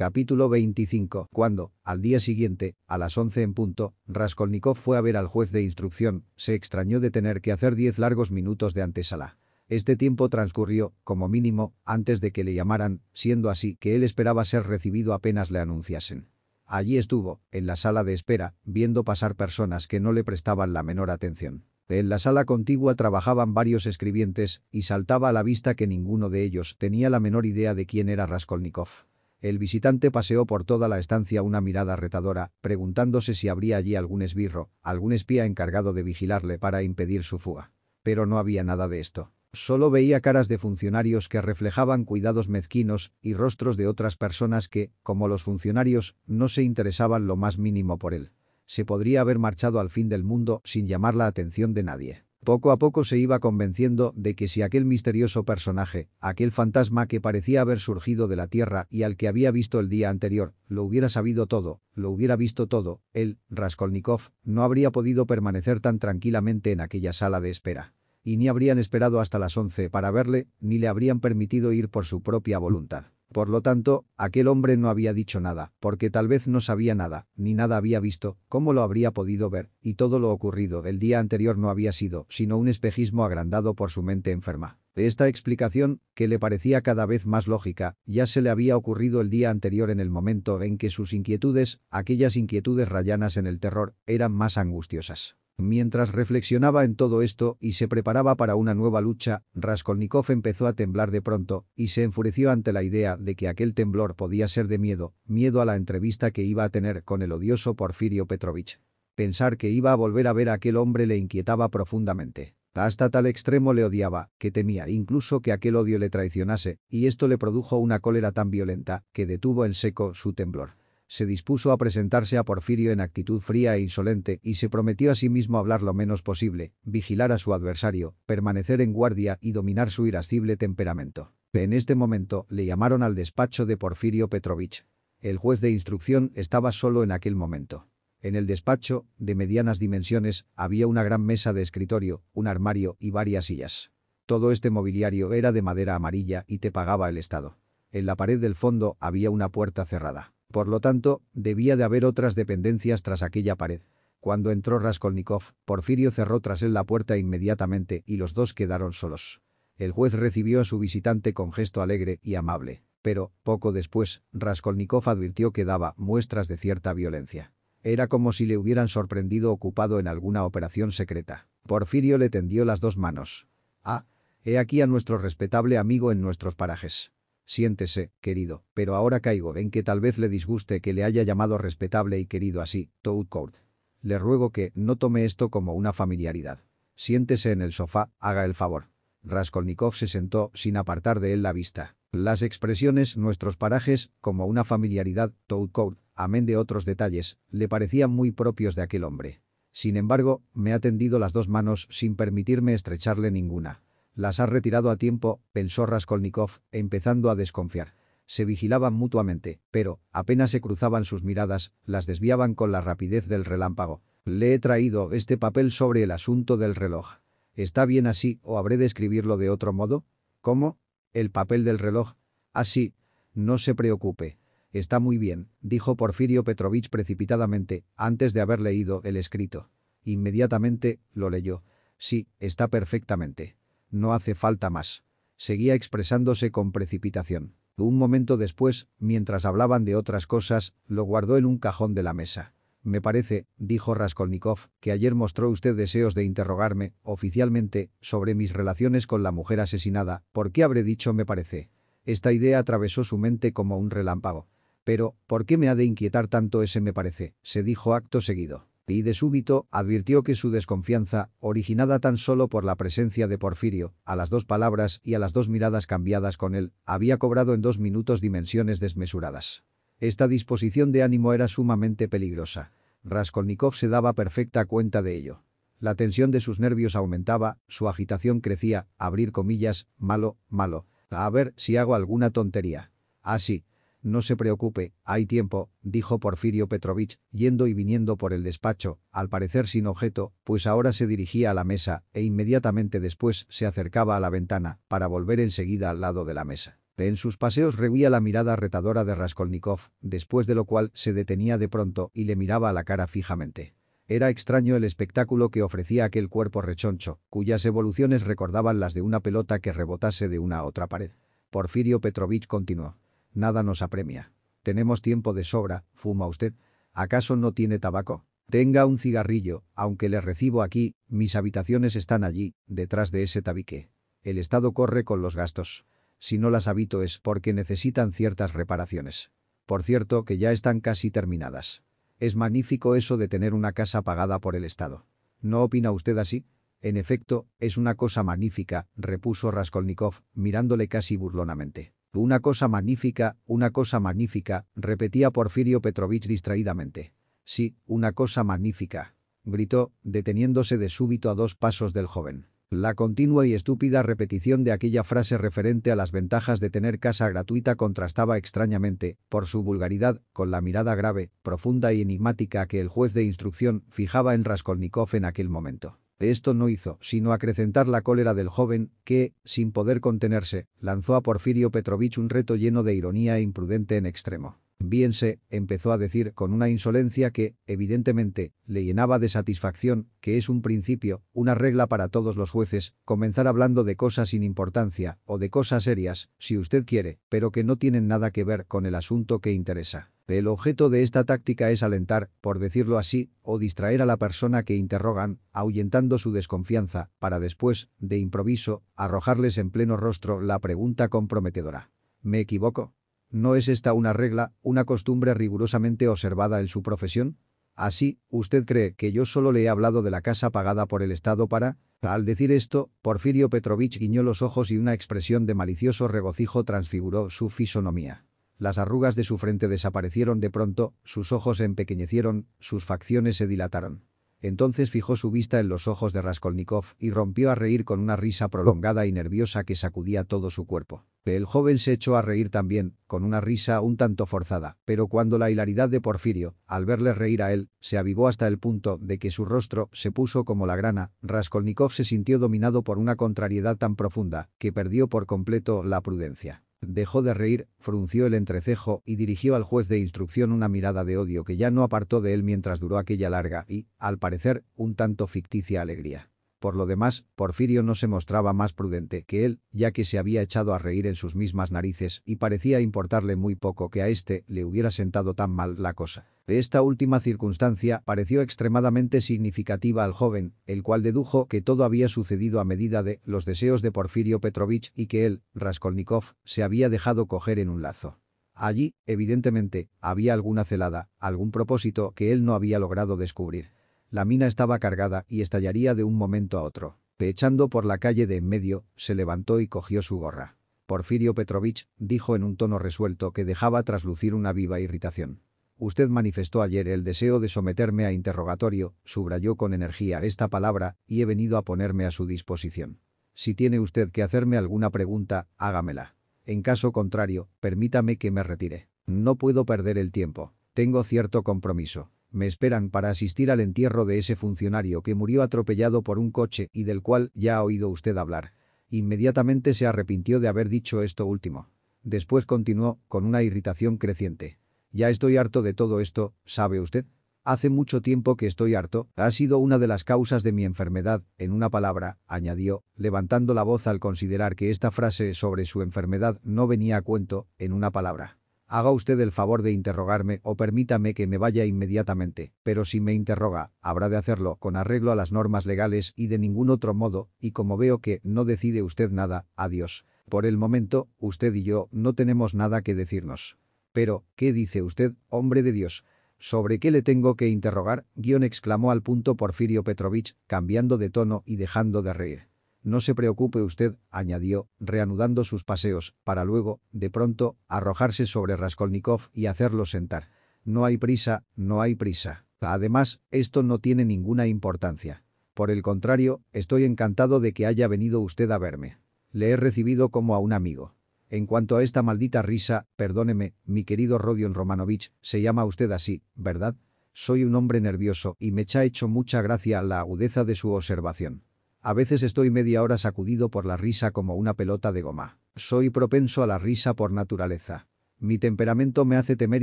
Capítulo 25. Cuando, al día siguiente, a las 11 en punto, Raskolnikov fue a ver al juez de instrucción, se extrañó de tener que hacer 10 largos minutos de antesala. Este tiempo transcurrió, como mínimo, antes de que le llamaran, siendo así que él esperaba ser recibido apenas le anunciasen. Allí estuvo, en la sala de espera, viendo pasar personas que no le prestaban la menor atención. En la sala contigua trabajaban varios escribientes, y saltaba a la vista que ninguno de ellos tenía la menor idea de quién era Raskolnikov. El visitante paseó por toda la estancia una mirada retadora, preguntándose si habría allí algún esbirro, algún espía encargado de vigilarle para impedir su fuga. Pero no había nada de esto. Solo veía caras de funcionarios que reflejaban cuidados mezquinos y rostros de otras personas que, como los funcionarios, no se interesaban lo más mínimo por él. Se podría haber marchado al fin del mundo sin llamar la atención de nadie. Poco a poco se iba convenciendo de que si aquel misterioso personaje, aquel fantasma que parecía haber surgido de la tierra y al que había visto el día anterior, lo hubiera sabido todo, lo hubiera visto todo, él, Raskolnikov, no habría podido permanecer tan tranquilamente en aquella sala de espera y ni habrían esperado hasta las once para verle, ni le habrían permitido ir por su propia voluntad. Por lo tanto, aquel hombre no había dicho nada, porque tal vez no sabía nada, ni nada había visto, cómo lo habría podido ver, y todo lo ocurrido el día anterior no había sido, sino un espejismo agrandado por su mente enferma. De esta explicación, que le parecía cada vez más lógica, ya se le había ocurrido el día anterior en el momento en que sus inquietudes, aquellas inquietudes rayanas en el terror, eran más angustiosas. Mientras reflexionaba en todo esto y se preparaba para una nueva lucha, Raskolnikov empezó a temblar de pronto y se enfureció ante la idea de que aquel temblor podía ser de miedo, miedo a la entrevista que iba a tener con el odioso Porfirio Petrovich. Pensar que iba a volver a ver a aquel hombre le inquietaba profundamente. Hasta tal extremo le odiaba, que temía incluso que aquel odio le traicionase, y esto le produjo una cólera tan violenta que detuvo en seco su temblor se dispuso a presentarse a Porfirio en actitud fría e insolente y se prometió a sí mismo hablar lo menos posible, vigilar a su adversario, permanecer en guardia y dominar su irascible temperamento. En este momento le llamaron al despacho de Porfirio Petrovich. El juez de instrucción estaba solo en aquel momento. En el despacho, de medianas dimensiones, había una gran mesa de escritorio, un armario y varias sillas. Todo este mobiliario era de madera amarilla y te pagaba el Estado. En la pared del fondo había una puerta cerrada. Por lo tanto, debía de haber otras dependencias tras aquella pared. Cuando entró Raskolnikov, Porfirio cerró tras él la puerta inmediatamente y los dos quedaron solos. El juez recibió a su visitante con gesto alegre y amable. Pero, poco después, Raskolnikov advirtió que daba muestras de cierta violencia. Era como si le hubieran sorprendido ocupado en alguna operación secreta. Porfirio le tendió las dos manos. «Ah, he aquí a nuestro respetable amigo en nuestros parajes. Siéntese, querido, pero ahora caigo en que tal vez le disguste que le haya llamado respetable y querido así, Toadcourt. Le ruego que no tome esto como una familiaridad. Siéntese en el sofá, haga el favor. Raskolnikov se sentó sin apartar de él la vista. Las expresiones nuestros parajes, como una familiaridad, Toadcourt, amén de otros detalles, le parecían muy propios de aquel hombre. Sin embargo, me ha tendido las dos manos sin permitirme estrecharle ninguna. Las ha retirado a tiempo, pensó Raskolnikov, empezando a desconfiar. Se vigilaban mutuamente, pero, apenas se cruzaban sus miradas, las desviaban con la rapidez del relámpago. Le he traído este papel sobre el asunto del reloj. ¿Está bien así o habré de escribirlo de otro modo? ¿Cómo? ¿El papel del reloj? Así. No se preocupe. Está muy bien, dijo Porfirio Petrovich precipitadamente, antes de haber leído el escrito. Inmediatamente, lo leyó. Sí, está perfectamente. No hace falta más. Seguía expresándose con precipitación. Un momento después, mientras hablaban de otras cosas, lo guardó en un cajón de la mesa. Me parece, dijo Raskolnikov, que ayer mostró usted deseos de interrogarme, oficialmente, sobre mis relaciones con la mujer asesinada. ¿Por qué habré dicho me parece? Esta idea atravesó su mente como un relámpago. Pero, ¿por qué me ha de inquietar tanto ese me parece? se dijo acto seguido y de súbito advirtió que su desconfianza, originada tan solo por la presencia de Porfirio, a las dos palabras y a las dos miradas cambiadas con él, había cobrado en dos minutos dimensiones desmesuradas. Esta disposición de ánimo era sumamente peligrosa. Raskolnikov se daba perfecta cuenta de ello. La tensión de sus nervios aumentaba, su agitación crecía, abrir comillas, malo, malo. A ver si hago alguna tontería. Así, ah, no se preocupe, hay tiempo, dijo Porfirio Petrovich, yendo y viniendo por el despacho, al parecer sin objeto, pues ahora se dirigía a la mesa e inmediatamente después se acercaba a la ventana para volver enseguida al lado de la mesa. En sus paseos rehuía la mirada retadora de Raskolnikov, después de lo cual se detenía de pronto y le miraba a la cara fijamente. Era extraño el espectáculo que ofrecía aquel cuerpo rechoncho, cuyas evoluciones recordaban las de una pelota que rebotase de una a otra pared. Porfirio Petrovich continuó. Nada nos apremia. Tenemos tiempo de sobra, ¿fuma usted? ¿Acaso no tiene tabaco? Tenga un cigarrillo, aunque le recibo aquí, mis habitaciones están allí, detrás de ese tabique. El Estado corre con los gastos si no las habito es porque necesitan ciertas reparaciones. Por cierto que ya están casi terminadas. Es magnífico eso de tener una casa pagada por el Estado. ¿No opina usted así? En efecto, es una cosa magnífica, repuso Raskolnikov, mirándole casi burlonamente. Una cosa magnífica, una cosa magnífica, repetía Porfirio Petrovich distraídamente. Sí, una cosa magnífica, gritó, deteniéndose de súbito a dos pasos del joven. La continua y estúpida repetición de aquella frase referente a las ventajas de tener casa gratuita contrastaba extrañamente, por su vulgaridad, con la mirada grave, profunda y enigmática que el juez de instrucción fijaba en Raskolnikov en aquel momento. Esto no hizo sino acrecentar la cólera del joven, que, sin poder contenerse, lanzó a Porfirio Petrovich un reto lleno de ironía e imprudente en extremo. Bien se, empezó a decir con una insolencia que, evidentemente, le llenaba de satisfacción, que es un principio, una regla para todos los jueces, comenzar hablando de cosas sin importancia, o de cosas serias, si usted quiere, pero que no tienen nada que ver con el asunto que interesa. El objeto de esta táctica es alentar, por decirlo así, o distraer a la persona que interrogan, ahuyentando su desconfianza, para después, de improviso, arrojarles en pleno rostro la pregunta comprometedora. ¿Me equivoco? ¿No es esta una regla, una costumbre rigurosamente observada en su profesión? Así, ¿usted cree que yo solo le he hablado de la casa pagada por el Estado para...? Al decir esto, Porfirio Petrovich guiñó los ojos y una expresión de malicioso regocijo transfiguró su fisonomía. Las arrugas de su frente desaparecieron de pronto, sus ojos se empequeñecieron, sus facciones se dilataron. Entonces fijó su vista en los ojos de Raskolnikov y rompió a reír con una risa prolongada y nerviosa que sacudía todo su cuerpo. El joven se echó a reír también, con una risa un tanto forzada, pero cuando la hilaridad de Porfirio, al verle reír a él, se avivó hasta el punto de que su rostro se puso como la grana, Raskolnikov se sintió dominado por una contrariedad tan profunda que perdió por completo la prudencia. Dejó de reír, frunció el entrecejo y dirigió al juez de instrucción una mirada de odio que ya no apartó de él mientras duró aquella larga y, al parecer, un tanto ficticia alegría. Por lo demás, Porfirio no se mostraba más prudente que él, ya que se había echado a reír en sus mismas narices y parecía importarle muy poco que a éste le hubiera sentado tan mal la cosa. Esta última circunstancia pareció extremadamente significativa al joven, el cual dedujo que todo había sucedido a medida de los deseos de Porfirio Petrovich y que él, Raskolnikov, se había dejado coger en un lazo. Allí, evidentemente, había alguna celada, algún propósito que él no había logrado descubrir. La mina estaba cargada y estallaría de un momento a otro. Pechando por la calle de en medio, se levantó y cogió su gorra. Porfirio Petrovich dijo en un tono resuelto que dejaba traslucir una viva irritación. Usted manifestó ayer el deseo de someterme a interrogatorio, subrayó con energía esta palabra, y he venido a ponerme a su disposición. Si tiene usted que hacerme alguna pregunta, hágamela. En caso contrario, permítame que me retire. No puedo perder el tiempo. Tengo cierto compromiso. Me esperan para asistir al entierro de ese funcionario que murió atropellado por un coche y del cual ya ha oído usted hablar. Inmediatamente se arrepintió de haber dicho esto último. Después continuó, con una irritación creciente. Ya estoy harto de todo esto, ¿sabe usted? Hace mucho tiempo que estoy harto, ha sido una de las causas de mi enfermedad, en una palabra, añadió, levantando la voz al considerar que esta frase sobre su enfermedad no venía a cuento, en una palabra. Haga usted el favor de interrogarme o permítame que me vaya inmediatamente, pero si me interroga, habrá de hacerlo con arreglo a las normas legales y de ningún otro modo, y como veo que no decide usted nada, adiós. Por el momento, usted y yo no tenemos nada que decirnos. Pero, ¿qué dice usted, hombre de Dios? ¿Sobre qué le tengo que interrogar? Guión exclamó al punto Porfirio Petrovich, cambiando de tono y dejando de reír. No se preocupe usted, añadió, reanudando sus paseos, para luego, de pronto, arrojarse sobre Raskolnikov y hacerlo sentar. No hay prisa, no hay prisa. Además, esto no tiene ninguna importancia. Por el contrario, estoy encantado de que haya venido usted a verme. Le he recibido como a un amigo. En cuanto a esta maldita risa, perdóneme, mi querido Rodion Romanovich, se llama usted así, ¿verdad? Soy un hombre nervioso y me ha hecho mucha gracia la agudeza de su observación. A veces estoy media hora sacudido por la risa como una pelota de goma. Soy propenso a la risa por naturaleza. Mi temperamento me hace temer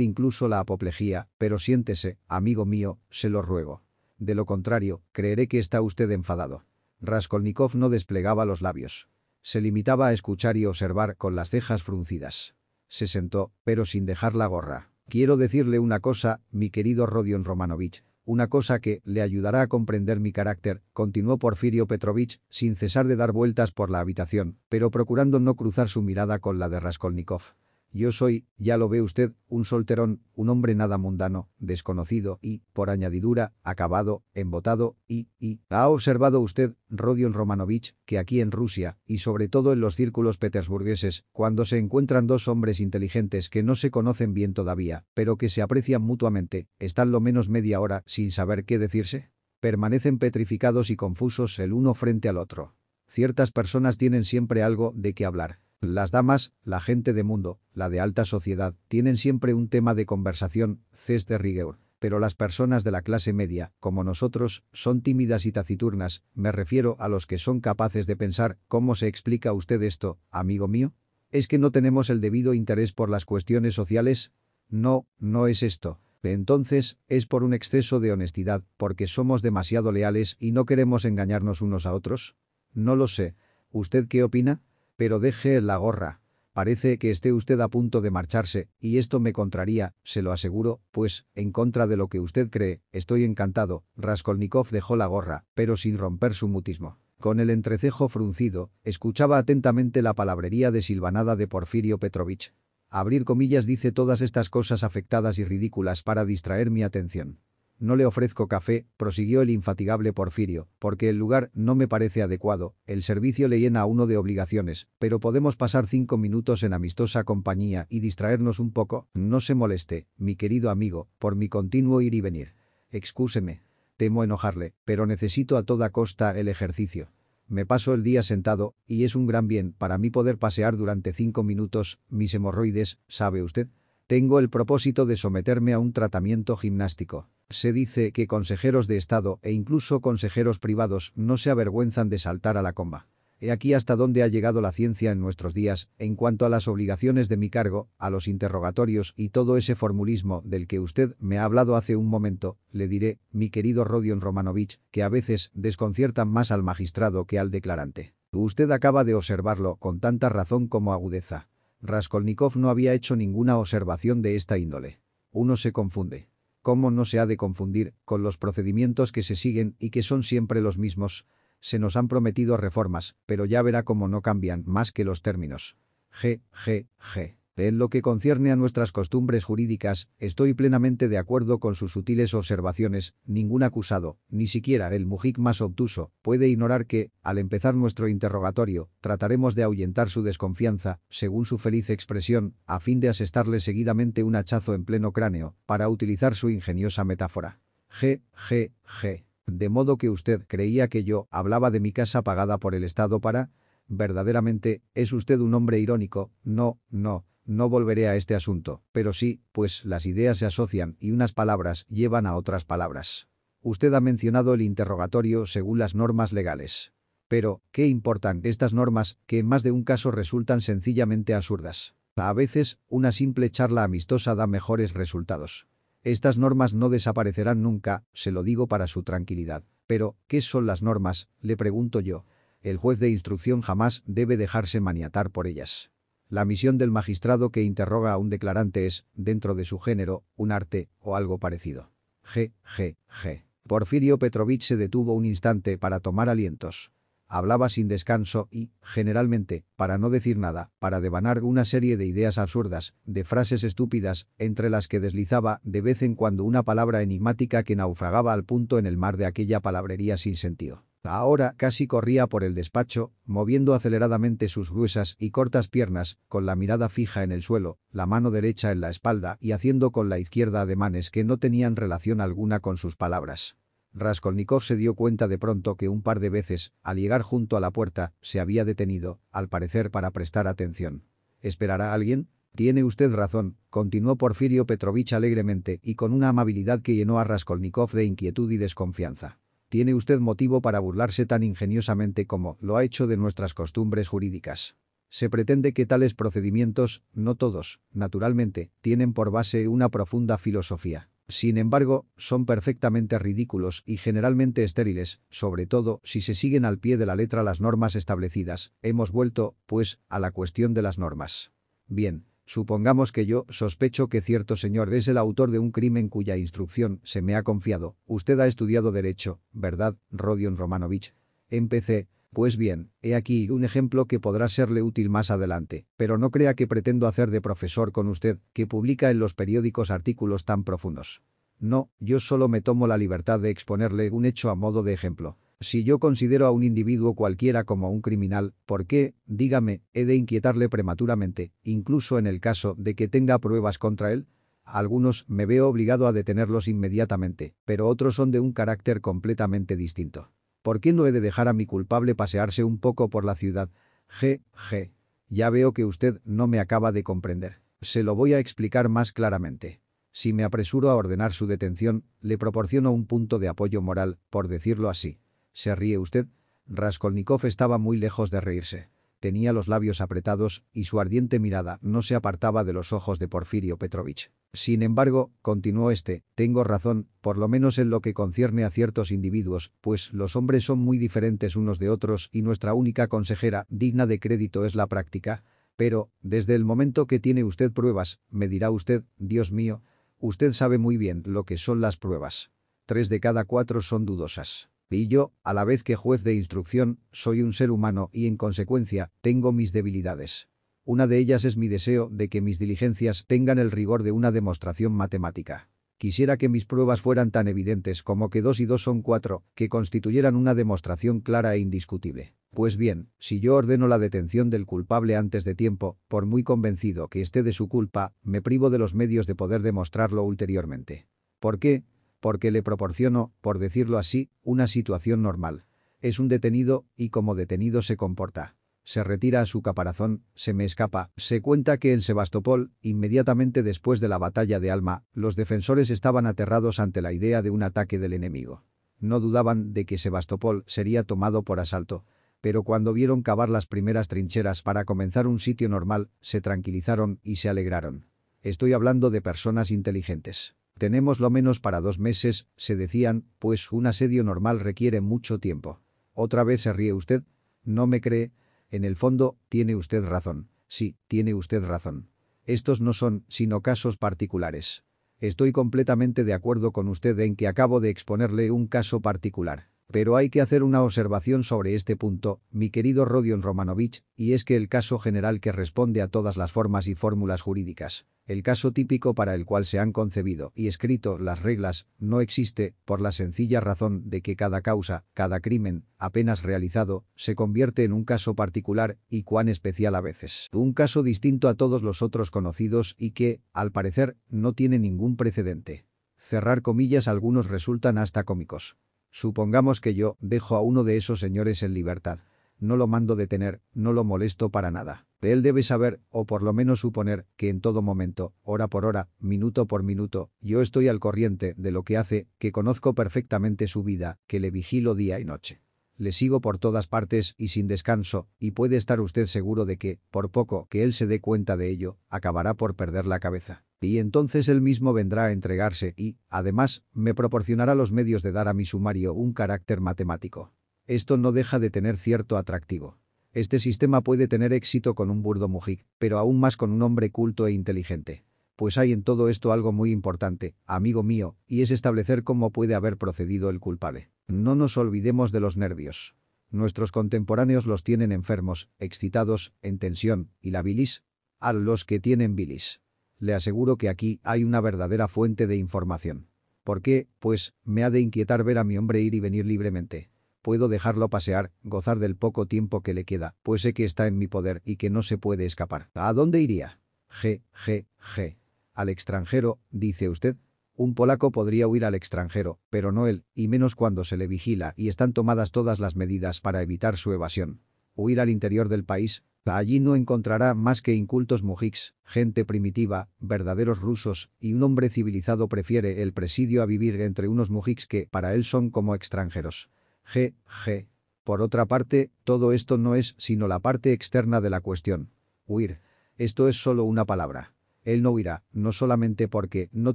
incluso la apoplejía, pero siéntese, amigo mío, se lo ruego. De lo contrario, creeré que está usted enfadado. Raskolnikov no desplegaba los labios. Se limitaba a escuchar y observar con las cejas fruncidas. Se sentó, pero sin dejar la gorra. Quiero decirle una cosa, mi querido Rodion Romanovich, una cosa que le ayudará a comprender mi carácter, continuó Porfirio Petrovich, sin cesar de dar vueltas por la habitación, pero procurando no cruzar su mirada con la de Raskolnikov. Yo soy, ya lo ve usted, un solterón, un hombre nada mundano, desconocido y, por añadidura, acabado, embotado y, y... ¿Ha observado usted, Rodion Romanovich, que aquí en Rusia, y sobre todo en los círculos petersburgueses, cuando se encuentran dos hombres inteligentes que no se conocen bien todavía, pero que se aprecian mutuamente, están lo menos media hora sin saber qué decirse? Permanecen petrificados y confusos el uno frente al otro. Ciertas personas tienen siempre algo de qué hablar las damas, la gente de mundo, la de alta sociedad, tienen siempre un tema de conversación, ces de rigueur. Pero las personas de la clase media, como nosotros, son tímidas y taciturnas, me refiero a los que son capaces de pensar, ¿cómo se explica usted esto, amigo mío? ¿Es que no tenemos el debido interés por las cuestiones sociales? No, no es esto. Entonces, es por un exceso de honestidad, porque somos demasiado leales y no queremos engañarnos unos a otros. No lo sé. ¿Usted qué opina? Pero deje la gorra. Parece que esté usted a punto de marcharse, y esto me contraría, se lo aseguro, pues, en contra de lo que usted cree, estoy encantado. Raskolnikov dejó la gorra, pero sin romper su mutismo. Con el entrecejo fruncido, escuchaba atentamente la palabrería desilvanada de Porfirio Petrovich. Abrir comillas dice todas estas cosas afectadas y ridículas para distraer mi atención. No le ofrezco café, prosiguió el infatigable Porfirio, porque el lugar no me parece adecuado, el servicio le llena a uno de obligaciones, pero podemos pasar cinco minutos en amistosa compañía y distraernos un poco, no se moleste, mi querido amigo, por mi continuo ir y venir. Excúseme. Temo enojarle, pero necesito a toda costa el ejercicio. Me paso el día sentado, y es un gran bien para mí poder pasear durante cinco minutos mis hemorroides, ¿sabe usted? Tengo el propósito de someterme a un tratamiento gimnástico. Se dice que consejeros de Estado e incluso consejeros privados no se avergüenzan de saltar a la comba. He aquí hasta dónde ha llegado la ciencia en nuestros días, en cuanto a las obligaciones de mi cargo, a los interrogatorios y todo ese formulismo del que usted me ha hablado hace un momento, le diré, mi querido Rodion Romanovich, que a veces desconciertan más al magistrado que al declarante. Usted acaba de observarlo con tanta razón como agudeza. Raskolnikov no había hecho ninguna observación de esta índole. Uno se confunde. ¿Cómo no se ha de confundir con los procedimientos que se siguen y que son siempre los mismos? Se nos han prometido reformas, pero ya verá cómo no cambian más que los términos. G, G, G. En lo que concierne a nuestras costumbres jurídicas, estoy plenamente de acuerdo con sus sutiles observaciones, ningún acusado, ni siquiera el mujik más obtuso, puede ignorar que, al empezar nuestro interrogatorio, trataremos de ahuyentar su desconfianza, según su feliz expresión, a fin de asestarle seguidamente un hachazo en pleno cráneo, para utilizar su ingeniosa metáfora. G, G, G. De modo que usted creía que yo hablaba de mi casa pagada por el Estado para... Verdaderamente, es usted un hombre irónico, no, no, no volveré a este asunto, pero sí, pues las ideas se asocian y unas palabras llevan a otras palabras. Usted ha mencionado el interrogatorio según las normas legales. Pero, ¿qué importan estas normas que en más de un caso resultan sencillamente absurdas? A veces, una simple charla amistosa da mejores resultados. Estas normas no desaparecerán nunca, se lo digo para su tranquilidad. Pero, ¿qué son las normas? Le pregunto yo. El juez de instrucción jamás debe dejarse maniatar por ellas. La misión del magistrado que interroga a un declarante es, dentro de su género, un arte o algo parecido. G. G. G. Porfirio Petrovich se detuvo un instante para tomar alientos. Hablaba sin descanso y, generalmente, para no decir nada, para devanar una serie de ideas absurdas, de frases estúpidas, entre las que deslizaba de vez en cuando una palabra enigmática que naufragaba al punto en el mar de aquella palabrería sin sentido. Ahora casi corría por el despacho, moviendo aceleradamente sus gruesas y cortas piernas, con la mirada fija en el suelo, la mano derecha en la espalda y haciendo con la izquierda ademanes que no tenían relación alguna con sus palabras. Raskolnikov se dio cuenta de pronto que un par de veces, al llegar junto a la puerta, se había detenido, al parecer para prestar atención. ¿Esperará alguien? Tiene usted razón, continuó Porfirio Petrovich alegremente y con una amabilidad que llenó a Raskolnikov de inquietud y desconfianza. Tiene usted motivo para burlarse tan ingeniosamente como lo ha hecho de nuestras costumbres jurídicas. Se pretende que tales procedimientos, no todos, naturalmente, tienen por base una profunda filosofía. Sin embargo, son perfectamente ridículos y generalmente estériles, sobre todo si se siguen al pie de la letra las normas establecidas. Hemos vuelto, pues, a la cuestión de las normas. Bien, supongamos que yo sospecho que cierto señor es el autor de un crimen cuya instrucción se me ha confiado. Usted ha estudiado Derecho, ¿verdad, Rodion Romanovich? Empecé, pues bien, he aquí un ejemplo que podrá serle útil más adelante, pero no crea que pretendo hacer de profesor con usted, que publica en los periódicos artículos tan profundos. No, yo solo me tomo la libertad de exponerle un hecho a modo de ejemplo. Si yo considero a un individuo cualquiera como un criminal, ¿por qué, dígame, he de inquietarle prematuramente, incluso en el caso de que tenga pruebas contra él? Algunos me veo obligado a detenerlos inmediatamente, pero otros son de un carácter completamente distinto. ¿Por qué no he de dejar a mi culpable pasearse un poco por la ciudad? G. G. Ya veo que usted no me acaba de comprender. Se lo voy a explicar más claramente. Si me apresuro a ordenar su detención, le proporciono un punto de apoyo moral, por decirlo así. ¿Se ríe usted? Raskolnikov estaba muy lejos de reírse. Tenía los labios apretados y su ardiente mirada no se apartaba de los ojos de Porfirio Petrovich. Sin embargo, continuó este, tengo razón, por lo menos en lo que concierne a ciertos individuos, pues los hombres son muy diferentes unos de otros y nuestra única consejera, digna de crédito, es la práctica. Pero, desde el momento que tiene usted pruebas, me dirá usted, Dios mío, usted sabe muy bien lo que son las pruebas. Tres de cada cuatro son dudosas. Y yo, a la vez que juez de instrucción, soy un ser humano y en consecuencia, tengo mis debilidades. Una de ellas es mi deseo de que mis diligencias tengan el rigor de una demostración matemática. Quisiera que mis pruebas fueran tan evidentes como que dos y dos son cuatro, que constituyeran una demostración clara e indiscutible. Pues bien, si yo ordeno la detención del culpable antes de tiempo, por muy convencido que esté de su culpa, me privo de los medios de poder demostrarlo ulteriormente. ¿Por qué? Porque le proporciono, por decirlo así, una situación normal. Es un detenido y como detenido se comporta. Se retira a su caparazón, se me escapa. Se cuenta que en Sebastopol, inmediatamente después de la batalla de Alma, los defensores estaban aterrados ante la idea de un ataque del enemigo. No dudaban de que Sebastopol sería tomado por asalto, pero cuando vieron cavar las primeras trincheras para comenzar un sitio normal, se tranquilizaron y se alegraron. Estoy hablando de personas inteligentes. Tenemos lo menos para dos meses, se decían, pues un asedio normal requiere mucho tiempo. ¿Otra vez se ríe usted? ¿No me cree? En el fondo, tiene usted razón. Sí, tiene usted razón. Estos no son, sino casos particulares. Estoy completamente de acuerdo con usted en que acabo de exponerle un caso particular. Pero hay que hacer una observación sobre este punto, mi querido Rodion Romanovich, y es que el caso general que responde a todas las formas y fórmulas jurídicas, el caso típico para el cual se han concebido y escrito las reglas, no existe, por la sencilla razón de que cada causa, cada crimen, apenas realizado, se convierte en un caso particular y cuán especial a veces. Un caso distinto a todos los otros conocidos y que, al parecer, no tiene ningún precedente. Cerrar comillas algunos resultan hasta cómicos. Supongamos que yo dejo a uno de esos señores en libertad. No lo mando detener, no lo molesto para nada. Él debe saber, o por lo menos suponer, que en todo momento, hora por hora, minuto por minuto, yo estoy al corriente de lo que hace, que conozco perfectamente su vida, que le vigilo día y noche. Le sigo por todas partes y sin descanso, y puede estar usted seguro de que, por poco que él se dé cuenta de ello, acabará por perder la cabeza. Y entonces él mismo vendrá a entregarse y, además, me proporcionará los medios de dar a mi sumario un carácter matemático. Esto no deja de tener cierto atractivo. Este sistema puede tener éxito con un burdo mujik, pero aún más con un hombre culto e inteligente. Pues hay en todo esto algo muy importante, amigo mío, y es establecer cómo puede haber procedido el culpable. No nos olvidemos de los nervios. Nuestros contemporáneos los tienen enfermos, excitados, en tensión, y la bilis. A los que tienen bilis. Le aseguro que aquí hay una verdadera fuente de información. ¿Por qué? Pues, me ha de inquietar ver a mi hombre ir y venir libremente. Puedo dejarlo pasear, gozar del poco tiempo que le queda, pues sé que está en mi poder y que no se puede escapar. ¿A dónde iría? G, G, G. Al extranjero, dice usted. Un polaco podría huir al extranjero, pero no él, y menos cuando se le vigila y están tomadas todas las medidas para evitar su evasión. Huir al interior del país, Allí no encontrará más que incultos mujiks, gente primitiva, verdaderos rusos, y un hombre civilizado prefiere el presidio a vivir entre unos mujiks que para él son como extranjeros. G. G. Por otra parte, todo esto no es sino la parte externa de la cuestión. Huir. Esto es solo una palabra. Él no huirá, no solamente porque no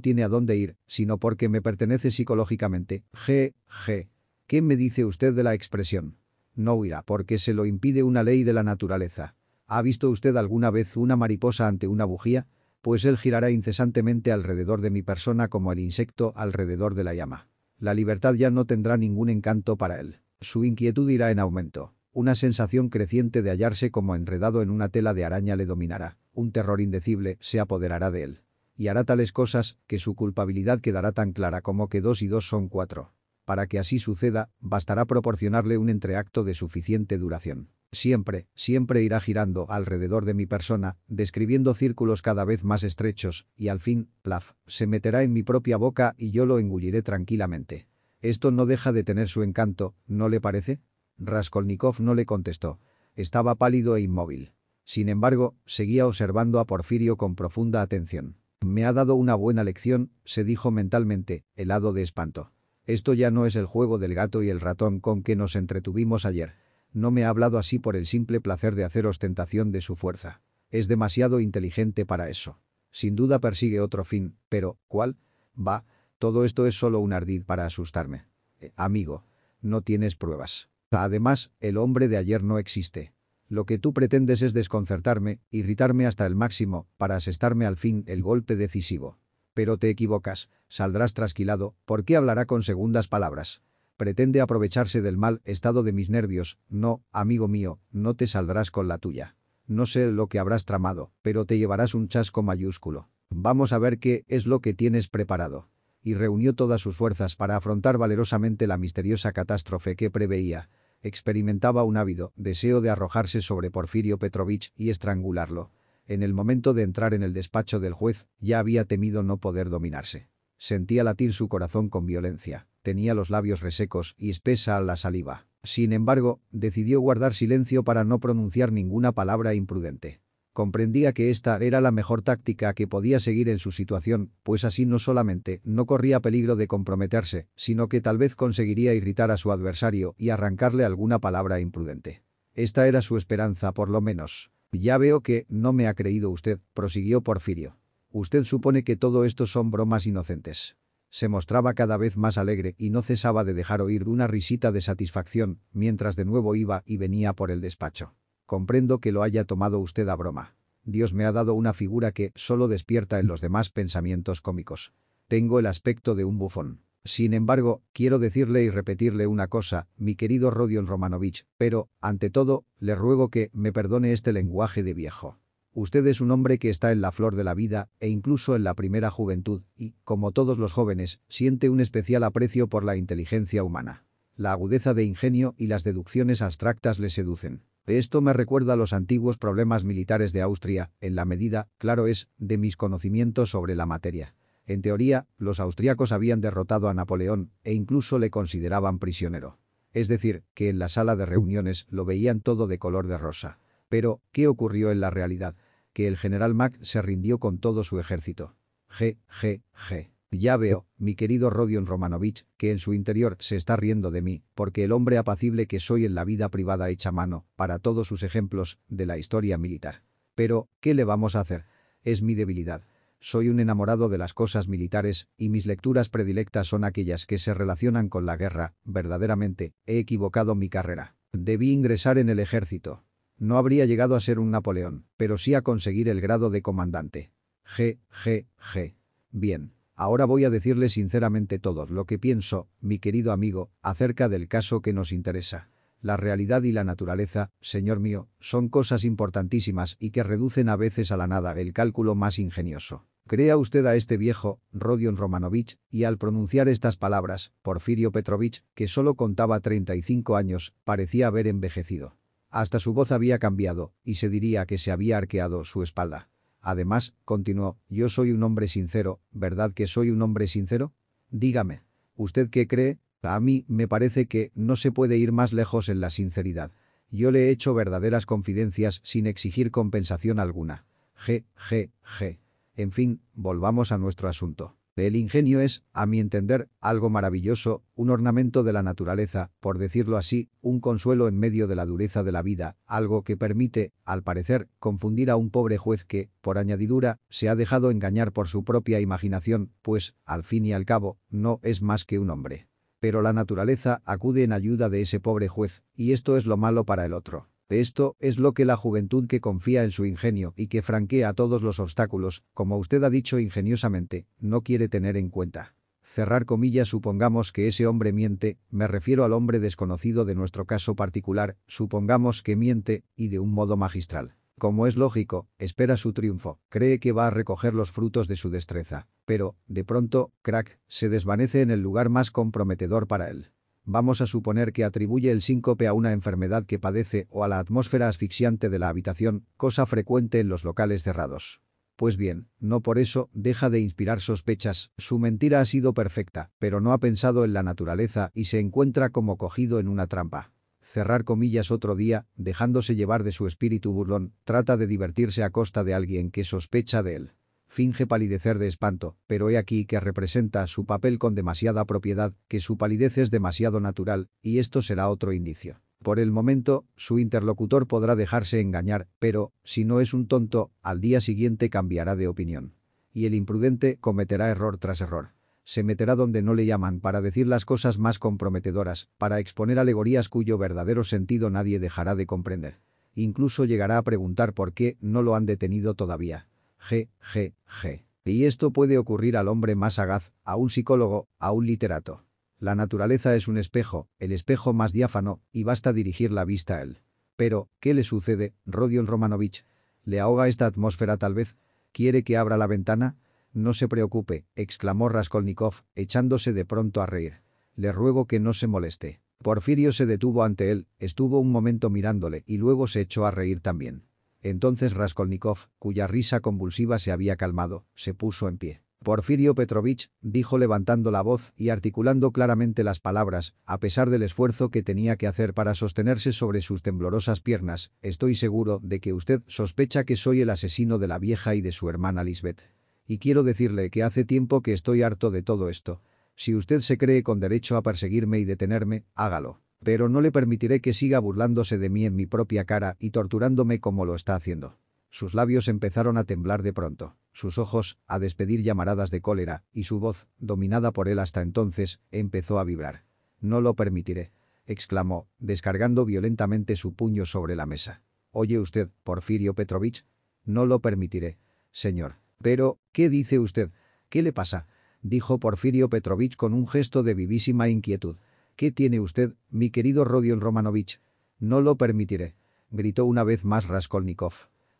tiene a dónde ir, sino porque me pertenece psicológicamente. G. G. ¿Qué me dice usted de la expresión? No huirá porque se lo impide una ley de la naturaleza. ¿Ha visto usted alguna vez una mariposa ante una bujía? Pues él girará incesantemente alrededor de mi persona como el insecto alrededor de la llama. La libertad ya no tendrá ningún encanto para él. Su inquietud irá en aumento. Una sensación creciente de hallarse como enredado en una tela de araña le dominará. Un terror indecible se apoderará de él. Y hará tales cosas que su culpabilidad quedará tan clara como que dos y dos son cuatro. Para que así suceda, bastará proporcionarle un entreacto de suficiente duración. Siempre, siempre irá girando alrededor de mi persona, describiendo círculos cada vez más estrechos, y al fin, plaf, se meterá en mi propia boca y yo lo engulliré tranquilamente. Esto no deja de tener su encanto, ¿no le parece? Raskolnikov no le contestó. Estaba pálido e inmóvil. Sin embargo, seguía observando a Porfirio con profunda atención. Me ha dado una buena lección, se dijo mentalmente, helado de espanto. Esto ya no es el juego del gato y el ratón con que nos entretuvimos ayer. No me ha hablado así por el simple placer de hacer ostentación de su fuerza. Es demasiado inteligente para eso. Sin duda persigue otro fin, pero, ¿cuál? Va, todo esto es solo un ardid para asustarme. Eh, amigo, no tienes pruebas. Además, el hombre de ayer no existe. Lo que tú pretendes es desconcertarme, irritarme hasta el máximo, para asestarme al fin el golpe decisivo. Pero te equivocas, saldrás trasquilado, ¿por qué hablará con segundas palabras? Pretende aprovecharse del mal estado de mis nervios, no, amigo mío, no te saldrás con la tuya. No sé lo que habrás tramado, pero te llevarás un chasco mayúsculo. Vamos a ver qué es lo que tienes preparado. Y reunió todas sus fuerzas para afrontar valerosamente la misteriosa catástrofe que preveía, experimentaba un ávido deseo de arrojarse sobre Porfirio Petrovich y estrangularlo. En el momento de entrar en el despacho del juez, ya había temido no poder dominarse. Sentía latir su corazón con violencia, tenía los labios resecos y espesa la saliva. Sin embargo, decidió guardar silencio para no pronunciar ninguna palabra imprudente. Comprendía que esta era la mejor táctica que podía seguir en su situación, pues así no solamente no corría peligro de comprometerse, sino que tal vez conseguiría irritar a su adversario y arrancarle alguna palabra imprudente. Esta era su esperanza por lo menos. Ya veo que no me ha creído usted, prosiguió Porfirio. Usted supone que todo esto son bromas inocentes. Se mostraba cada vez más alegre y no cesaba de dejar oír una risita de satisfacción mientras de nuevo iba y venía por el despacho. Comprendo que lo haya tomado usted a broma. Dios me ha dado una figura que solo despierta en los demás pensamientos cómicos. Tengo el aspecto de un bufón. Sin embargo, quiero decirle y repetirle una cosa, mi querido Rodion Romanovich, pero, ante todo, le ruego que me perdone este lenguaje de viejo. Usted es un hombre que está en la flor de la vida e incluso en la primera juventud y, como todos los jóvenes, siente un especial aprecio por la inteligencia humana. La agudeza de ingenio y las deducciones abstractas le seducen. Esto me recuerda a los antiguos problemas militares de Austria, en la medida, claro es, de mis conocimientos sobre la materia. En teoría, los austriacos habían derrotado a Napoleón e incluso le consideraban prisionero. Es decir, que en la sala de reuniones lo veían todo de color de rosa. Pero, ¿qué ocurrió en la realidad? Que el general Mack se rindió con todo su ejército. G, G, G. Ya veo, mi querido Rodion Romanovich, que en su interior se está riendo de mí, porque el hombre apacible que soy en la vida privada echa mano, para todos sus ejemplos, de la historia militar. Pero, ¿qué le vamos a hacer? Es mi debilidad. Soy un enamorado de las cosas militares, y mis lecturas predilectas son aquellas que se relacionan con la guerra. Verdaderamente, he equivocado mi carrera. Debí ingresar en el ejército. No habría llegado a ser un Napoleón, pero sí a conseguir el grado de comandante. G, G, G. Bien. Ahora voy a decirle sinceramente todo lo que pienso, mi querido amigo, acerca del caso que nos interesa. La realidad y la naturaleza, señor mío, son cosas importantísimas y que reducen a veces a la nada el cálculo más ingenioso. Crea usted a este viejo, Rodion Romanovich, y al pronunciar estas palabras, Porfirio Petrovich, que solo contaba 35 años, parecía haber envejecido. Hasta su voz había cambiado, y se diría que se había arqueado su espalda. Además, continuó, yo soy un hombre sincero, ¿verdad que soy un hombre sincero? Dígame, ¿usted qué cree? A mí me parece que no se puede ir más lejos en la sinceridad. Yo le he hecho verdaderas confidencias sin exigir compensación alguna. G, G, G. En fin, volvamos a nuestro asunto. El ingenio es, a mi entender, algo maravilloso, un ornamento de la naturaleza, por decirlo así, un consuelo en medio de la dureza de la vida, algo que permite, al parecer, confundir a un pobre juez que, por añadidura, se ha dejado engañar por su propia imaginación, pues, al fin y al cabo, no es más que un hombre. Pero la naturaleza acude en ayuda de ese pobre juez, y esto es lo malo para el otro. Esto es lo que la juventud que confía en su ingenio y que franquea todos los obstáculos, como usted ha dicho ingeniosamente, no quiere tener en cuenta. Cerrar comillas supongamos que ese hombre miente, me refiero al hombre desconocido de nuestro caso particular, supongamos que miente, y de un modo magistral. Como es lógico, espera su triunfo, cree que va a recoger los frutos de su destreza. Pero, de pronto, crack, se desvanece en el lugar más comprometedor para él. Vamos a suponer que atribuye el síncope a una enfermedad que padece o a la atmósfera asfixiante de la habitación, cosa frecuente en los locales cerrados. Pues bien, no por eso deja de inspirar sospechas, su mentira ha sido perfecta, pero no ha pensado en la naturaleza y se encuentra como cogido en una trampa. Cerrar comillas otro día, dejándose llevar de su espíritu burlón, trata de divertirse a costa de alguien que sospecha de él finge palidecer de espanto, pero he aquí que representa su papel con demasiada propiedad, que su palidez es demasiado natural, y esto será otro indicio. Por el momento, su interlocutor podrá dejarse engañar, pero, si no es un tonto, al día siguiente cambiará de opinión. Y el imprudente cometerá error tras error. Se meterá donde no le llaman para decir las cosas más comprometedoras, para exponer alegorías cuyo verdadero sentido nadie dejará de comprender. Incluso llegará a preguntar por qué no lo han detenido todavía. G, G, G. Y esto puede ocurrir al hombre más sagaz, a un psicólogo, a un literato. La naturaleza es un espejo, el espejo más diáfano, y basta dirigir la vista a él. Pero, ¿qué le sucede, Rodion Romanovich? ¿Le ahoga esta atmósfera tal vez? ¿Quiere que abra la ventana? No se preocupe, exclamó Raskolnikov, echándose de pronto a reír. Le ruego que no se moleste. Porfirio se detuvo ante él, estuvo un momento mirándole y luego se echó a reír también. Entonces Raskolnikov, cuya risa convulsiva se había calmado, se puso en pie. Porfirio Petrovich, dijo levantando la voz y articulando claramente las palabras, a pesar del esfuerzo que tenía que hacer para sostenerse sobre sus temblorosas piernas, estoy seguro de que usted sospecha que soy el asesino de la vieja y de su hermana Lisbeth. Y quiero decirle que hace tiempo que estoy harto de todo esto. Si usted se cree con derecho a perseguirme y detenerme, hágalo pero no le permitiré que siga burlándose de mí en mi propia cara y torturándome como lo está haciendo. Sus labios empezaron a temblar de pronto, sus ojos, a despedir llamaradas de cólera, y su voz, dominada por él hasta entonces, empezó a vibrar. No lo permitiré, exclamó, descargando violentamente su puño sobre la mesa. ¿Oye usted, Porfirio Petrovich? No lo permitiré, señor. Pero, ¿qué dice usted? ¿Qué le pasa? dijo Porfirio Petrovich con un gesto de vivísima inquietud. ¿Qué tiene usted, mi querido Rodion Romanovich? No lo permitiré, gritó una vez más Raskolnikov.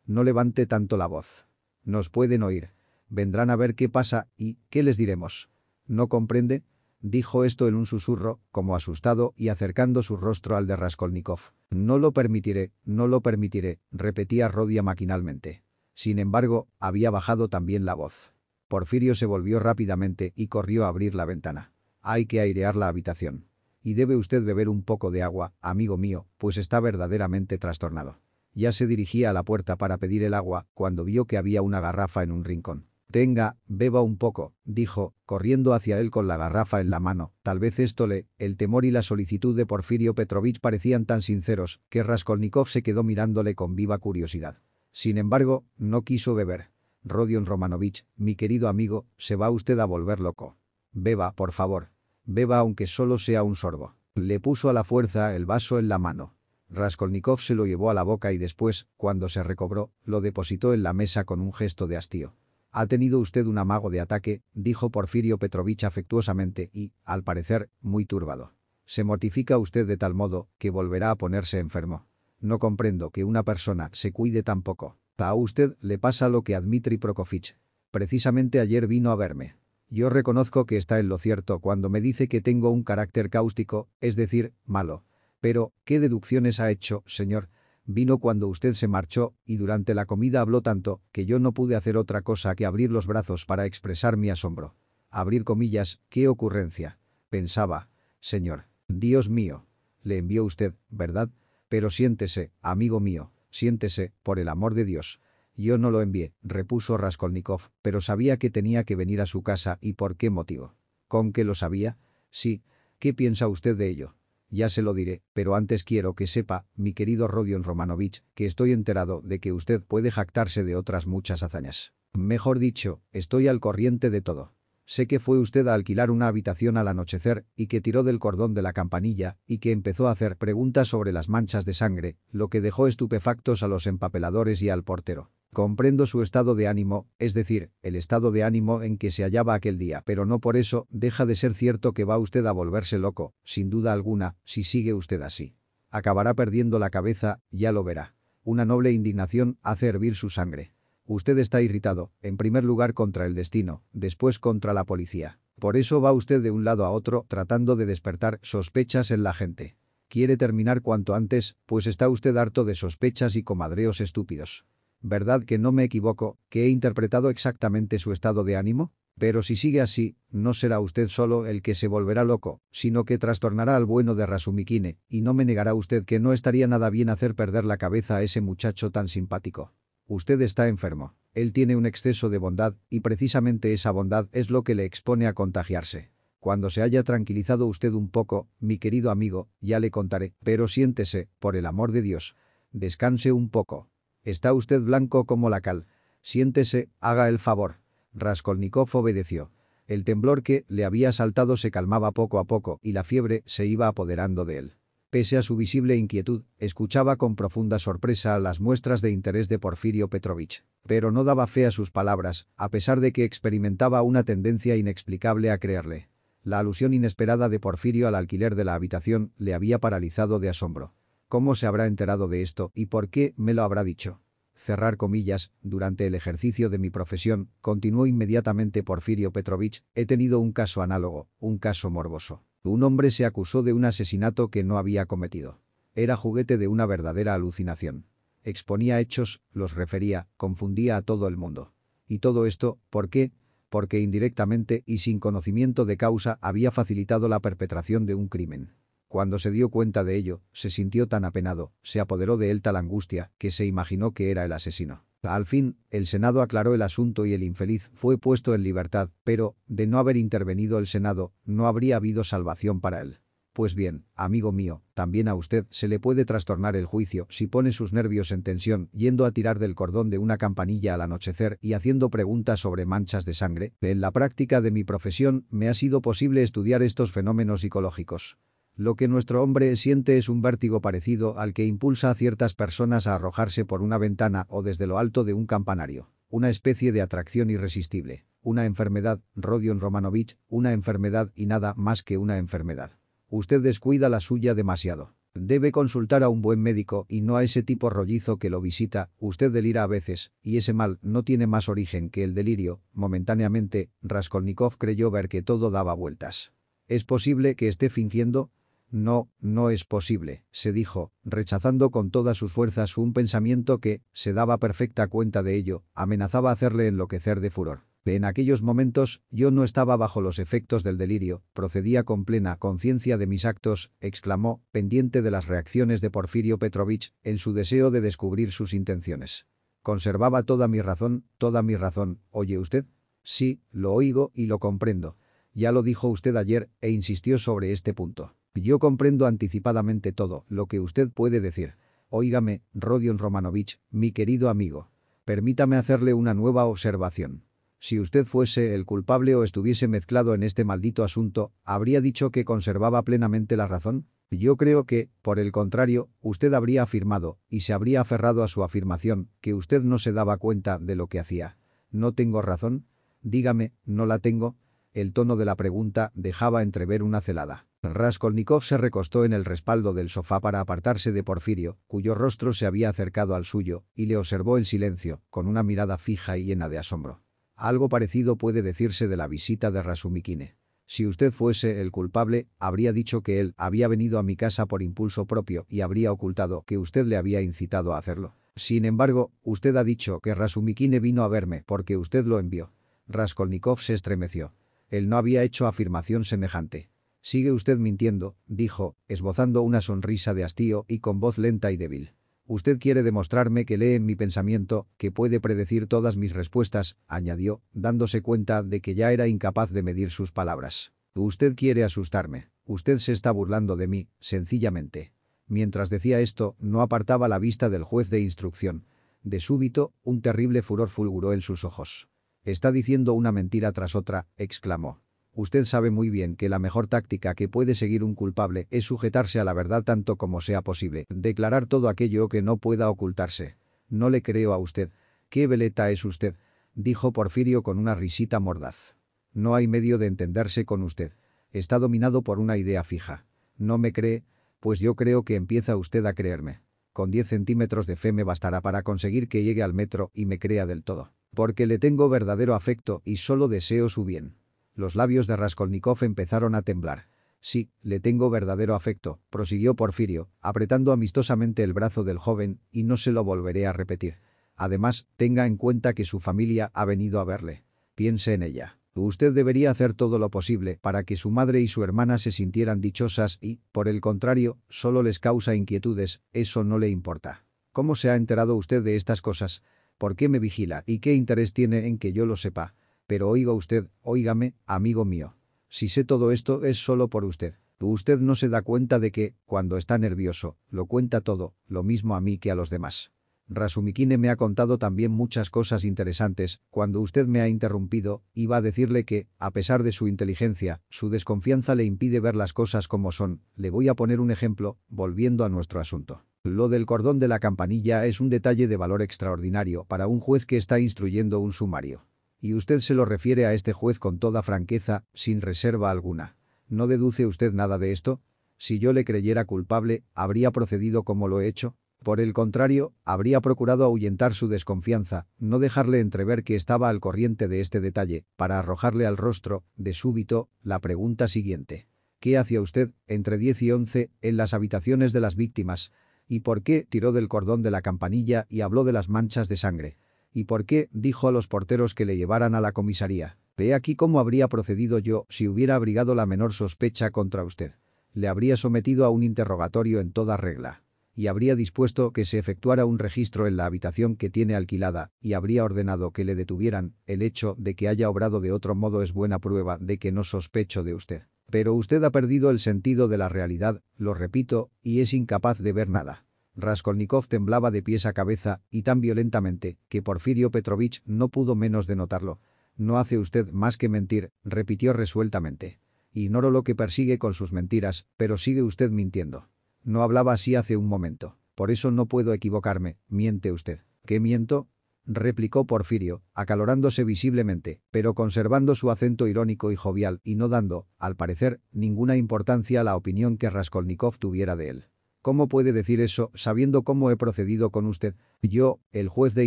No levante tanto la voz. Nos pueden oír. Vendrán a ver qué pasa y, ¿qué les diremos? ¿No comprende? Dijo esto en un susurro, como asustado y acercando su rostro al de Raskolnikov. No lo permitiré, no lo permitiré, repetía Rodia maquinalmente. Sin embargo, había bajado también la voz. Porfirio se volvió rápidamente y corrió a abrir la ventana. Hay que airear la habitación y debe usted beber un poco de agua, amigo mío, pues está verdaderamente trastornado. Ya se dirigía a la puerta para pedir el agua cuando vio que había una garrafa en un rincón. Tenga, beba un poco, dijo, corriendo hacia él con la garrafa en la mano. Tal vez esto le, el temor y la solicitud de Porfirio Petrovich parecían tan sinceros que Raskolnikov se quedó mirándole con viva curiosidad. Sin embargo, no quiso beber. Rodion Romanovich, mi querido amigo, se va usted a volver loco. Beba, por favor. Beba aunque solo sea un sorbo. Le puso a la fuerza el vaso en la mano. Raskolnikov se lo llevó a la boca y después, cuando se recobró, lo depositó en la mesa con un gesto de hastío. «Ha tenido usted un amago de ataque», dijo Porfirio Petrovich afectuosamente y, al parecer, muy turbado. «Se mortifica usted de tal modo que volverá a ponerse enfermo. No comprendo que una persona se cuide tan poco. A usted le pasa lo que a Dmitri Prokofich. Precisamente ayer vino a verme. Yo reconozco que está en lo cierto cuando me dice que tengo un carácter cáustico, es decir, malo. Pero, ¿qué deducciones ha hecho, señor? Vino cuando usted se marchó y durante la comida habló tanto que yo no pude hacer otra cosa que abrir los brazos para expresar mi asombro. Abrir comillas, qué ocurrencia. Pensaba, señor, Dios mío, le envió usted, ¿verdad? Pero siéntese, amigo mío, siéntese, por el amor de Dios. Yo no lo envié, repuso Raskolnikov, pero sabía que tenía que venir a su casa y por qué motivo. ¿Con qué lo sabía? Sí. ¿Qué piensa usted de ello? Ya se lo diré, pero antes quiero que sepa, mi querido Rodion Romanovich, que estoy enterado de que usted puede jactarse de otras muchas hazañas. Mejor dicho, estoy al corriente de todo. Sé que fue usted a alquilar una habitación al anochecer y que tiró del cordón de la campanilla y que empezó a hacer preguntas sobre las manchas de sangre, lo que dejó estupefactos a los empapeladores y al portero. Comprendo su estado de ánimo, es decir, el estado de ánimo en que se hallaba aquel día, pero no por eso deja de ser cierto que va usted a volverse loco, sin duda alguna, si sigue usted así. Acabará perdiendo la cabeza, ya lo verá. Una noble indignación hace hervir su sangre. Usted está irritado, en primer lugar contra el destino, después contra la policía. Por eso va usted de un lado a otro tratando de despertar sospechas en la gente. Quiere terminar cuanto antes, pues está usted harto de sospechas y comadreos estúpidos. ¿Verdad que no me equivoco, que he interpretado exactamente su estado de ánimo? Pero si sigue así, no será usted solo el que se volverá loco, sino que trastornará al bueno de Rasumikine, y no me negará usted que no estaría nada bien hacer perder la cabeza a ese muchacho tan simpático. Usted está enfermo. Él tiene un exceso de bondad, y precisamente esa bondad es lo que le expone a contagiarse. Cuando se haya tranquilizado usted un poco, mi querido amigo, ya le contaré, pero siéntese, por el amor de Dios. Descanse un poco. Está usted blanco como la cal. Siéntese, haga el favor. Raskolnikov obedeció. El temblor que le había asaltado se calmaba poco a poco y la fiebre se iba apoderando de él. Pese a su visible inquietud, escuchaba con profunda sorpresa las muestras de interés de Porfirio Petrovich. Pero no daba fe a sus palabras, a pesar de que experimentaba una tendencia inexplicable a creerle. La alusión inesperada de Porfirio al alquiler de la habitación le había paralizado de asombro. ¿Cómo se habrá enterado de esto y por qué me lo habrá dicho? Cerrar comillas, durante el ejercicio de mi profesión, continuó inmediatamente Porfirio Petrovich, he tenido un caso análogo, un caso morboso. Un hombre se acusó de un asesinato que no había cometido. Era juguete de una verdadera alucinación. Exponía hechos, los refería, confundía a todo el mundo. ¿Y todo esto, por qué? Porque indirectamente y sin conocimiento de causa había facilitado la perpetración de un crimen. Cuando se dio cuenta de ello, se sintió tan apenado, se apoderó de él tal angustia, que se imaginó que era el asesino. Al fin, el Senado aclaró el asunto y el infeliz fue puesto en libertad, pero, de no haber intervenido el Senado, no habría habido salvación para él. Pues bien, amigo mío, también a usted se le puede trastornar el juicio si pone sus nervios en tensión yendo a tirar del cordón de una campanilla al anochecer y haciendo preguntas sobre manchas de sangre. En la práctica de mi profesión me ha sido posible estudiar estos fenómenos psicológicos. Lo que nuestro hombre siente es un vértigo parecido al que impulsa a ciertas personas a arrojarse por una ventana o desde lo alto de un campanario. Una especie de atracción irresistible. Una enfermedad, Rodion Romanovich, una enfermedad y nada más que una enfermedad. Usted descuida la suya demasiado. Debe consultar a un buen médico y no a ese tipo rollizo que lo visita, usted delira a veces, y ese mal no tiene más origen que el delirio. Momentáneamente, Raskolnikov creyó ver que todo daba vueltas. ¿Es posible que esté fingiendo? No, no es posible, se dijo, rechazando con todas sus fuerzas un pensamiento que, se daba perfecta cuenta de ello, amenazaba hacerle enloquecer de furor. En aquellos momentos, yo no estaba bajo los efectos del delirio, procedía con plena conciencia de mis actos, exclamó, pendiente de las reacciones de Porfirio Petrovich, en su deseo de descubrir sus intenciones. Conservaba toda mi razón, toda mi razón, ¿oye usted? Sí, lo oigo y lo comprendo. Ya lo dijo usted ayer e insistió sobre este punto. Yo comprendo anticipadamente todo lo que usted puede decir. Óigame, Rodion Romanovich, mi querido amigo. Permítame hacerle una nueva observación. Si usted fuese el culpable o estuviese mezclado en este maldito asunto, ¿habría dicho que conservaba plenamente la razón? Yo creo que, por el contrario, usted habría afirmado, y se habría aferrado a su afirmación, que usted no se daba cuenta de lo que hacía. ¿No tengo razón? Dígame, ¿no la tengo? El tono de la pregunta dejaba entrever una celada. Raskolnikov se recostó en el respaldo del sofá para apartarse de Porfirio, cuyo rostro se había acercado al suyo, y le observó en silencio, con una mirada fija y llena de asombro. Algo parecido puede decirse de la visita de Rasumikine. Si usted fuese el culpable, habría dicho que él había venido a mi casa por impulso propio y habría ocultado que usted le había incitado a hacerlo. Sin embargo, usted ha dicho que Rasumikine vino a verme porque usted lo envió. Raskolnikov se estremeció. Él no había hecho afirmación semejante. Sigue usted mintiendo, dijo, esbozando una sonrisa de hastío y con voz lenta y débil. Usted quiere demostrarme que lee en mi pensamiento, que puede predecir todas mis respuestas, añadió, dándose cuenta de que ya era incapaz de medir sus palabras. Usted quiere asustarme. Usted se está burlando de mí, sencillamente. Mientras decía esto, no apartaba la vista del juez de instrucción. De súbito, un terrible furor fulguró en sus ojos. Está diciendo una mentira tras otra, exclamó. Usted sabe muy bien que la mejor táctica que puede seguir un culpable es sujetarse a la verdad tanto como sea posible, declarar todo aquello que no pueda ocultarse. No le creo a usted. ¿Qué veleta es usted? dijo Porfirio con una risita mordaz. No hay medio de entenderse con usted. Está dominado por una idea fija. ¿No me cree? Pues yo creo que empieza usted a creerme. Con 10 centímetros de fe me bastará para conseguir que llegue al metro y me crea del todo. Porque le tengo verdadero afecto y solo deseo su bien. Los labios de Raskolnikov empezaron a temblar. Sí, le tengo verdadero afecto, prosiguió Porfirio, apretando amistosamente el brazo del joven, y no se lo volveré a repetir. Además, tenga en cuenta que su familia ha venido a verle. Piense en ella. Usted debería hacer todo lo posible para que su madre y su hermana se sintieran dichosas y, por el contrario, solo les causa inquietudes, eso no le importa. ¿Cómo se ha enterado usted de estas cosas? ¿Por qué me vigila y qué interés tiene en que yo lo sepa? Pero oiga usted, óigame, amigo mío. Si sé todo esto es solo por usted. Usted no se da cuenta de que, cuando está nervioso, lo cuenta todo, lo mismo a mí que a los demás. Rasumikine me ha contado también muchas cosas interesantes. Cuando usted me ha interrumpido, iba a decirle que, a pesar de su inteligencia, su desconfianza le impide ver las cosas como son. Le voy a poner un ejemplo, volviendo a nuestro asunto. Lo del cordón de la campanilla es un detalle de valor extraordinario para un juez que está instruyendo un sumario. Y usted se lo refiere a este juez con toda franqueza, sin reserva alguna. ¿No deduce usted nada de esto? Si yo le creyera culpable, ¿habría procedido como lo he hecho? Por el contrario, habría procurado ahuyentar su desconfianza, no dejarle entrever que estaba al corriente de este detalle, para arrojarle al rostro, de súbito, la pregunta siguiente. ¿Qué hacía usted, entre 10 y 11, en las habitaciones de las víctimas? ¿Y por qué tiró del cordón de la campanilla y habló de las manchas de sangre? ¿Y por qué? dijo a los porteros que le llevaran a la comisaría. Ve aquí cómo habría procedido yo si hubiera abrigado la menor sospecha contra usted. Le habría sometido a un interrogatorio en toda regla. Y habría dispuesto que se efectuara un registro en la habitación que tiene alquilada y habría ordenado que le detuvieran. El hecho de que haya obrado de otro modo es buena prueba de que no sospecho de usted. Pero usted ha perdido el sentido de la realidad, lo repito, y es incapaz de ver nada. Raskolnikov temblaba de pies a cabeza y tan violentamente que Porfirio Petrovich no pudo menos de notarlo. No hace usted más que mentir, repitió resueltamente. Ignoro lo que persigue con sus mentiras, pero sigue usted mintiendo. No hablaba así hace un momento. Por eso no puedo equivocarme, miente usted. ¿Qué miento? replicó Porfirio, acalorándose visiblemente, pero conservando su acento irónico y jovial y no dando, al parecer, ninguna importancia a la opinión que Raskolnikov tuviera de él. ¿Cómo puede decir eso sabiendo cómo he procedido con usted? Yo, el juez de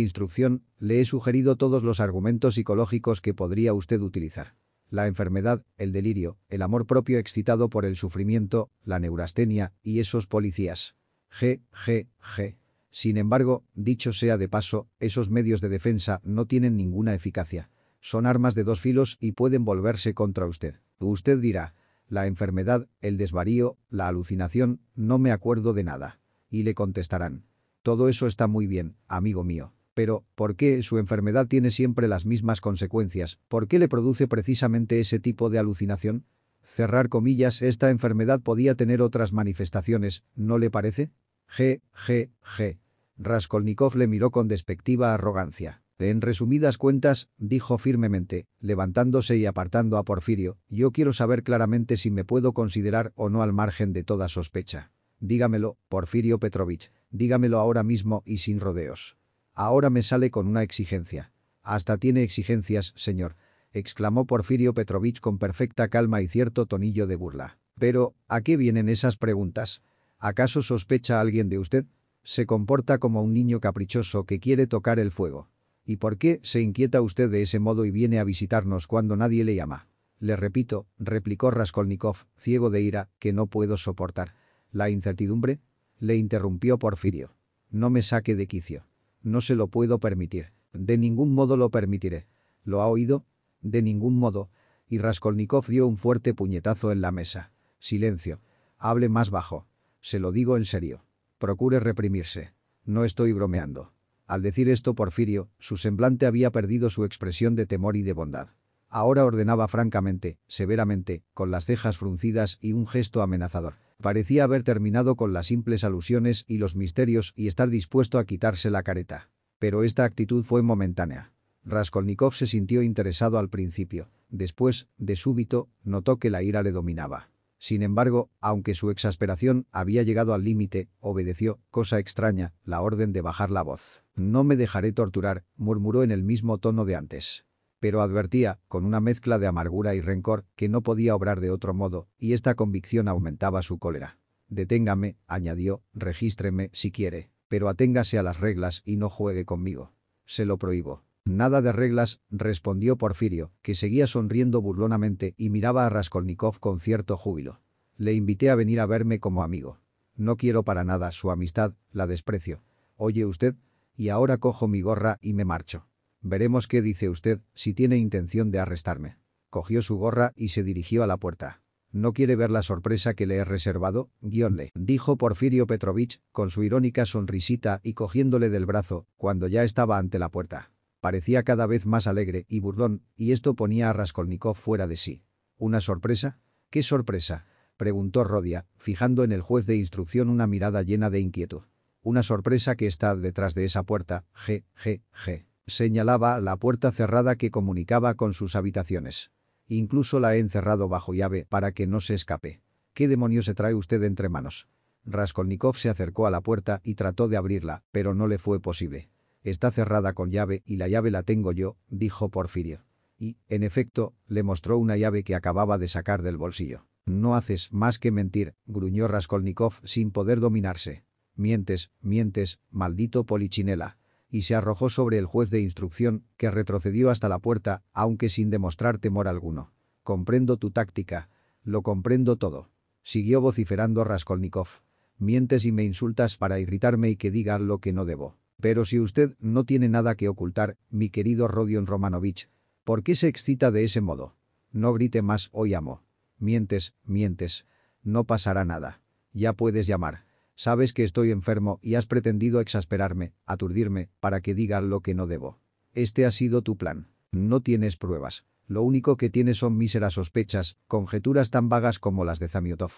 instrucción, le he sugerido todos los argumentos psicológicos que podría usted utilizar. La enfermedad, el delirio, el amor propio excitado por el sufrimiento, la neurastenia y esos policías. G, G, G. Sin embargo, dicho sea de paso, esos medios de defensa no tienen ninguna eficacia. Son armas de dos filos y pueden volverse contra usted. Usted dirá, la enfermedad, el desvarío, la alucinación, no me acuerdo de nada. Y le contestarán. Todo eso está muy bien, amigo mío. Pero, ¿por qué su enfermedad tiene siempre las mismas consecuencias? ¿Por qué le produce precisamente ese tipo de alucinación? Cerrar comillas, esta enfermedad podía tener otras manifestaciones, ¿no le parece? G, G, G. Raskolnikov le miró con despectiva arrogancia. En resumidas cuentas, dijo firmemente, levantándose y apartando a Porfirio, yo quiero saber claramente si me puedo considerar o no al margen de toda sospecha. Dígamelo, Porfirio Petrovich, dígamelo ahora mismo y sin rodeos. Ahora me sale con una exigencia. Hasta tiene exigencias, señor, exclamó Porfirio Petrovich con perfecta calma y cierto tonillo de burla. Pero, ¿a qué vienen esas preguntas? ¿Acaso sospecha alguien de usted? Se comporta como un niño caprichoso que quiere tocar el fuego. ¿Y por qué se inquieta usted de ese modo y viene a visitarnos cuando nadie le llama? Le repito, replicó Raskolnikov, ciego de ira, que no puedo soportar. ¿La incertidumbre? Le interrumpió Porfirio. No me saque de quicio. No se lo puedo permitir. De ningún modo lo permitiré. ¿Lo ha oído? De ningún modo. Y Raskolnikov dio un fuerte puñetazo en la mesa. Silencio. Hable más bajo. Se lo digo en serio. Procure reprimirse. No estoy bromeando. Al decir esto Porfirio, su semblante había perdido su expresión de temor y de bondad. Ahora ordenaba francamente, severamente, con las cejas fruncidas y un gesto amenazador. Parecía haber terminado con las simples alusiones y los misterios y estar dispuesto a quitarse la careta. Pero esta actitud fue momentánea. Raskolnikov se sintió interesado al principio. Después, de súbito, notó que la ira le dominaba. Sin embargo, aunque su exasperación había llegado al límite, obedeció, cosa extraña, la orden de bajar la voz. «No me dejaré torturar», murmuró en el mismo tono de antes pero advertía, con una mezcla de amargura y rencor, que no podía obrar de otro modo, y esta convicción aumentaba su cólera. «Deténgame», añadió, «regístreme, si quiere, pero aténgase a las reglas y no juegue conmigo. Se lo prohíbo». «Nada de reglas», respondió Porfirio, que seguía sonriendo burlonamente y miraba a Raskolnikov con cierto júbilo. «Le invité a venir a verme como amigo. No quiero para nada su amistad, la desprecio. Oye usted, y ahora cojo mi gorra y me marcho. Veremos qué dice usted, si tiene intención de arrestarme. Cogió su gorra y se dirigió a la puerta. ¿No quiere ver la sorpresa que le he reservado? Guionle, dijo Porfirio Petrovich, con su irónica sonrisita y cogiéndole del brazo, cuando ya estaba ante la puerta. Parecía cada vez más alegre y burlón, y esto ponía a Raskolnikov fuera de sí. ¿Una sorpresa? ¿Qué sorpresa? preguntó Rodia, fijando en el juez de instrucción una mirada llena de inquietud. Una sorpresa que está detrás de esa puerta, g, g, g. Señalaba la puerta cerrada que comunicaba con sus habitaciones. Incluso la he encerrado bajo llave para que no se escape. ¿Qué demonios se trae usted entre manos? Raskolnikov se acercó a la puerta y trató de abrirla, pero no le fue posible. Está cerrada con llave y la llave la tengo yo, dijo Porfirio. Y, en efecto, le mostró una llave que acababa de sacar del bolsillo. No haces más que mentir, gruñó Raskolnikov sin poder dominarse. Mientes, mientes, maldito polichinela y se arrojó sobre el juez de instrucción, que retrocedió hasta la puerta, aunque sin demostrar temor alguno. «Comprendo tu táctica. Lo comprendo todo». Siguió vociferando Raskolnikov. «Mientes y me insultas para irritarme y que diga lo que no debo. Pero si usted no tiene nada que ocultar, mi querido Rodion Romanovich, ¿por qué se excita de ese modo? No grite más hoy amo. Mientes, mientes. No pasará nada. Ya puedes llamar. Sabes que estoy enfermo y has pretendido exasperarme, aturdirme, para que diga lo que no debo. Este ha sido tu plan. No tienes pruebas. Lo único que tienes son míseras sospechas, conjeturas tan vagas como las de Zamiotov.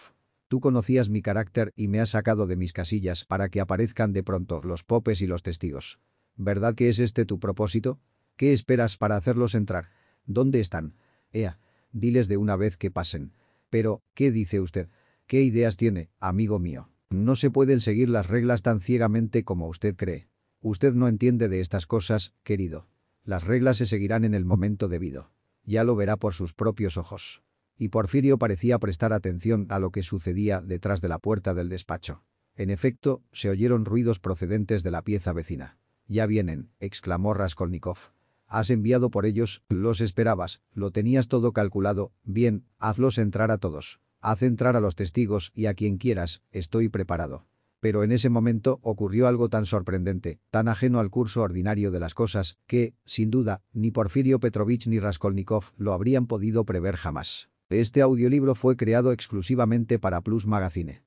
Tú conocías mi carácter y me has sacado de mis casillas para que aparezcan de pronto los popes y los testigos. ¿Verdad que es este tu propósito? ¿Qué esperas para hacerlos entrar? ¿Dónde están? Ea, diles de una vez que pasen. Pero, ¿qué dice usted? ¿Qué ideas tiene, amigo mío? No se pueden seguir las reglas tan ciegamente como usted cree. Usted no entiende de estas cosas, querido. Las reglas se seguirán en el momento debido. Ya lo verá por sus propios ojos. Y Porfirio parecía prestar atención a lo que sucedía detrás de la puerta del despacho. En efecto, se oyeron ruidos procedentes de la pieza vecina. «Ya vienen», exclamó Raskolnikov. «Has enviado por ellos, los esperabas, lo tenías todo calculado, bien, hazlos entrar a todos». Haz entrar a los testigos y a quien quieras, estoy preparado. Pero en ese momento ocurrió algo tan sorprendente, tan ajeno al curso ordinario de las cosas, que, sin duda, ni Porfirio Petrovich ni Raskolnikov lo habrían podido prever jamás. Este audiolibro fue creado exclusivamente para Plus Magazine.